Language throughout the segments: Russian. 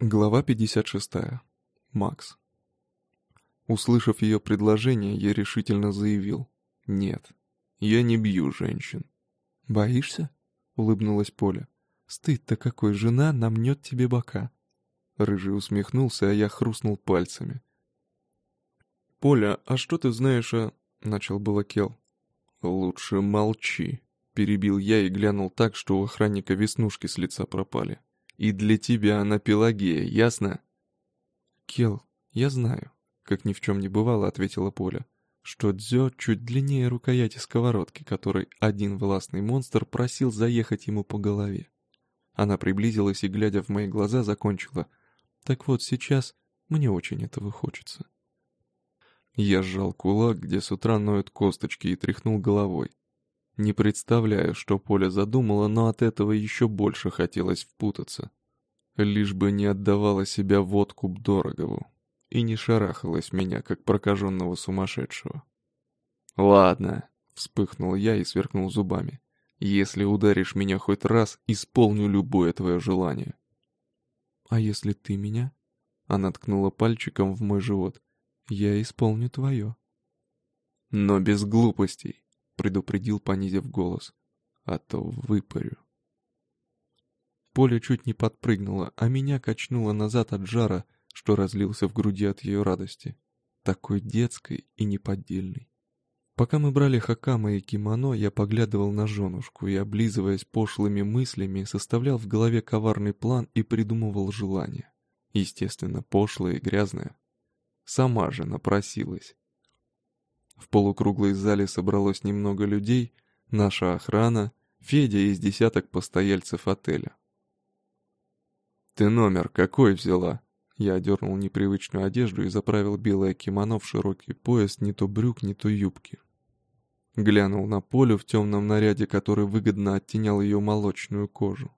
Глава 56. Макс. Услышав ее предложение, я решительно заявил. «Нет, я не бью женщин». «Боишься?» — улыбнулась Поля. «Стыд-то какой, жена намнет тебе бока». Рыжий усмехнулся, а я хрустнул пальцами. «Поля, а что ты знаешь о...» — начал было Кел. «Лучше молчи», — перебил я и глянул так, что у охранника веснушки с лица пропали. И для тебя она Пелагея, ясно?» «Кел, я знаю», — как ни в чем не бывало, ответила Поля, что Дзё чуть длиннее рукояти сковородки, которой один властный монстр просил заехать ему по голове. Она приблизилась и, глядя в мои глаза, закончила. «Так вот, сейчас мне очень этого хочется». Я сжал кулак, где с утра ноют косточки, и тряхнул головой. Не представляю, что Поля задумала, но от этого еще больше хотелось впутаться. Лишь бы не отдавала себя водку Дорогову и не шарахалась меня, как прокаженного сумасшедшего. «Ладно», — вспыхнул я и сверкнул зубами. «Если ударишь меня хоть раз, исполню любое твое желание». «А если ты меня?» Она ткнула пальчиком в мой живот. «Я исполню твое». «Но без глупостей предупредил, понизив голос. «А то выпарю». Поле чуть не подпрыгнуло, а меня качнуло назад от жара, что разлился в груди от ее радости. Такой детской и неподдельной. Пока мы брали хакама и кимоно, я поглядывал на женушку и, облизываясь пошлыми мыслями, составлял в голове коварный план и придумывал желание. Естественно, пошлое и грязное. Сама же напросилась. В полукруглой зале собралось немного людей, наша охрана, Федя из десяток постояльцев отеля. «Ты номер какой взяла?» Я одернул непривычную одежду и заправил белое кимоно в широкий пояс, не то брюк, не то юбки. Глянул на Полю в темном наряде, который выгодно оттенял ее молочную кожу.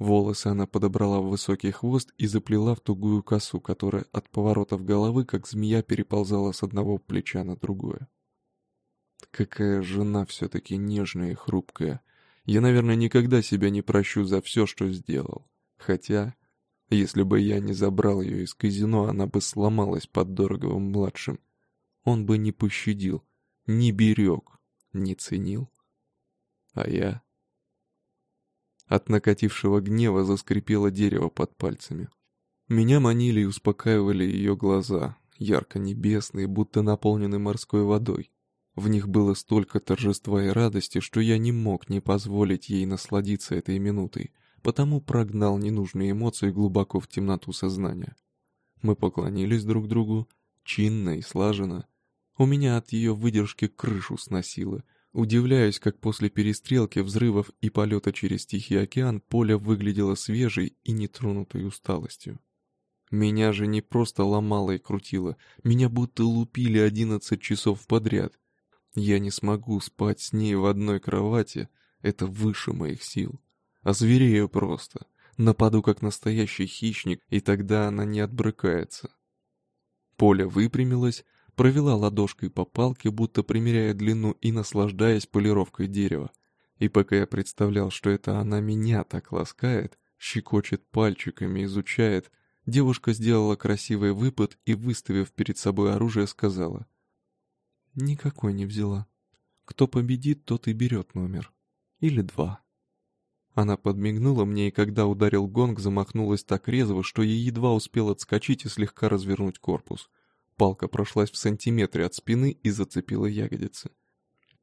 Волосы она подобрала в высокий хвост и заплела в тугую косу, которая от поворотов головы, как змея, переползала с одного плеча на другое. Какая жена все-таки нежная и хрупкая. Я, наверное, никогда себя не прощу за все, что сделал. Хотя, если бы я не забрал ее из казино, она бы сломалась под Дороговым-младшим. Он бы не пощадил, не берег, не ценил. А я... От накатившего гнева заскрипело дерево под пальцами. Меня манили и успокаивали ее глаза, ярко-небесные, будто наполнены морской водой. В них было столько торжества и радости, что я не мог не позволить ей насладиться этой минутой, потому прогнал ненужные эмоции глубоко в темноту сознания. Мы поклонились друг другу, чинно и слаженно. У меня от ее выдержки крышу сносило — Удивляюсь, как после перестрелки, взрывов и полета через Тихий океан поле выглядело свежей и нетронутой усталостью. Меня же не просто ломало и крутило, меня будто лупили одиннадцать часов подряд. Я не смогу спать с ней в одной кровати, это выше моих сил. А зверею просто, нападу как настоящий хищник, и тогда она не отбрыкается. Поля выпрямилась, провела ладошкой по палке, будто примеряя длину и наслаждаясь полировкой дерева. И пока я представлял, что это она меня так ласкает, щекочет пальчиками, изучает, девушка сделала красивый выпад и, выставив перед собой оружие, сказала. «Никакой не взяла. Кто победит, тот и берет номер. Или два». Она подмигнула мне, и когда ударил гонг, замахнулась так резво, что я едва успел отскочить и слегка развернуть корпус — Палка прошлась в сантиметре от спины и зацепила ягодицы.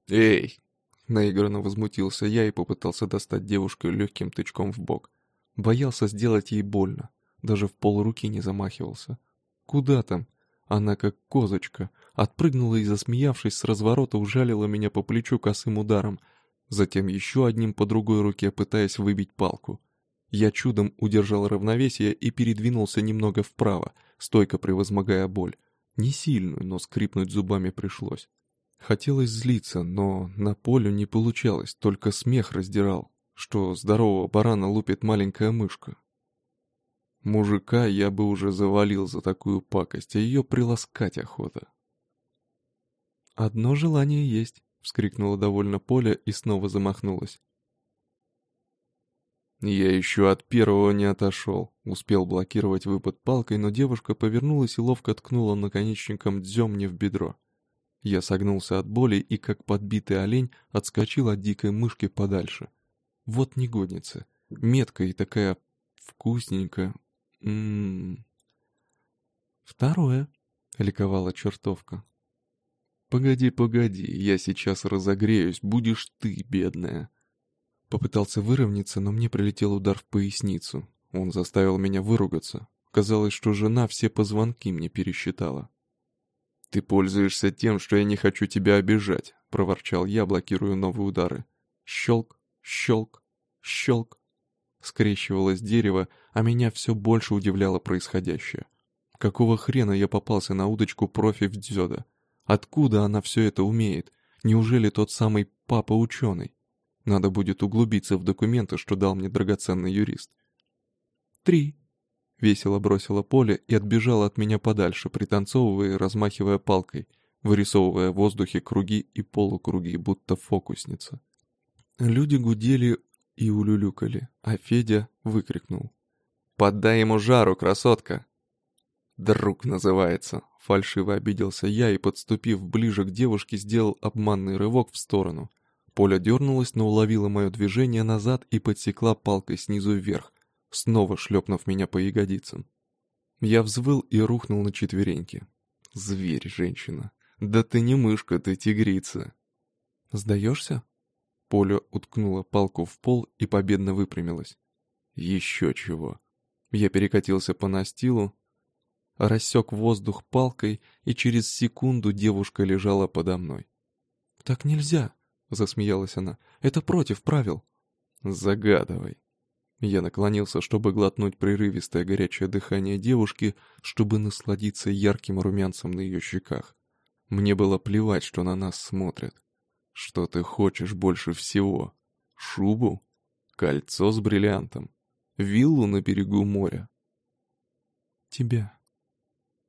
«Эй!» — наигранно возмутился я и попытался достать девушку легким тычком в бок. Боялся сделать ей больно, даже в полруки не замахивался. «Куда там?» Она как козочка, отпрыгнула и, засмеявшись, с разворота ужалила меня по плечу косым ударом, затем еще одним по другой руке, пытаясь выбить палку. Я чудом удержал равновесие и передвинулся немного вправо, стойко превозмогая боль. Не сильную, но скрипнуть зубами пришлось. Хотелось злиться, но на полю не получалось, только смех раздирал, что здорового барана лупит маленькая мышка. Мужика я бы уже завалил за такую пакость, а ее приласкать охота. «Одно желание есть», — вскрикнула довольно Поля и снова замахнулась. Я еще от первого не отошел. Успел блокировать выпад палкой, но девушка повернулась и ловко ткнула наконечником мне в бедро. Я согнулся от боли и, как подбитый олень, отскочил от дикой мышки подальше. Вот негодница. Меткая и такая вкусненькая. Ммм. Второе, — ликовала чертовка. «Погоди, погоди, я сейчас разогреюсь, будешь ты, бедная». Попытался выровняться, но мне прилетел удар в поясницу. Он заставил меня выругаться. Казалось, что жена все позвонки мне пересчитала. «Ты пользуешься тем, что я не хочу тебя обижать», — проворчал я, блокируя новые удары. Щелк, щелк, щелк. Скрещивалось дерево, а меня все больше удивляло происходящее. Какого хрена я попался на удочку профи в дзюдо? Откуда она все это умеет? Неужели тот самый папа-ученый? Надо будет углубиться в документы, что дал мне драгоценный юрист. «Три», — весело бросила Поле и отбежала от меня подальше, пританцовывая и размахивая палкой, вырисовывая в воздухе круги и полукруги, будто фокусница. Люди гудели и улюлюкали, а Федя выкрикнул. «Поддай ему жару, красотка!» «Друг называется!» Фальшиво обиделся я и, подступив ближе к девушке, сделал обманный рывок в сторону. Поля дернулась, но уловила мое движение назад и подсекла палкой снизу вверх, снова шлепнув меня по ягодицам. Я взвыл и рухнул на четвереньки. «Зверь, женщина! Да ты не мышка, ты тигрица!» «Сдаешься?» Поля уткнула палку в пол и победно выпрямилась. «Еще чего!» Я перекатился по настилу, рассек воздух палкой, и через секунду девушка лежала подо мной. «Так нельзя!» — засмеялась она. «Это против правил!» «Загадывай!» Я наклонился, чтобы глотнуть прерывистое горячее дыхание девушки, чтобы насладиться ярким румянцем на ее щеках. Мне было плевать, что на нас смотрят. Что ты хочешь больше всего? Шубу? Кольцо с бриллиантом? Виллу на берегу моря? Тебя.